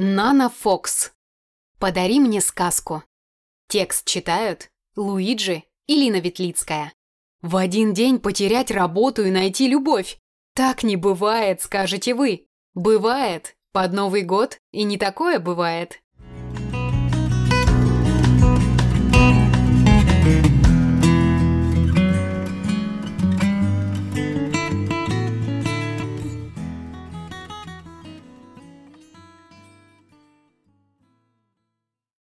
Нана Фокс. Подари мне сказку. Текст читают Луиджи и Лина Ветлицкая. В один день потерять работу и найти любовь. Так не бывает, скажете вы. Бывает. Под Новый год и не такое бывает.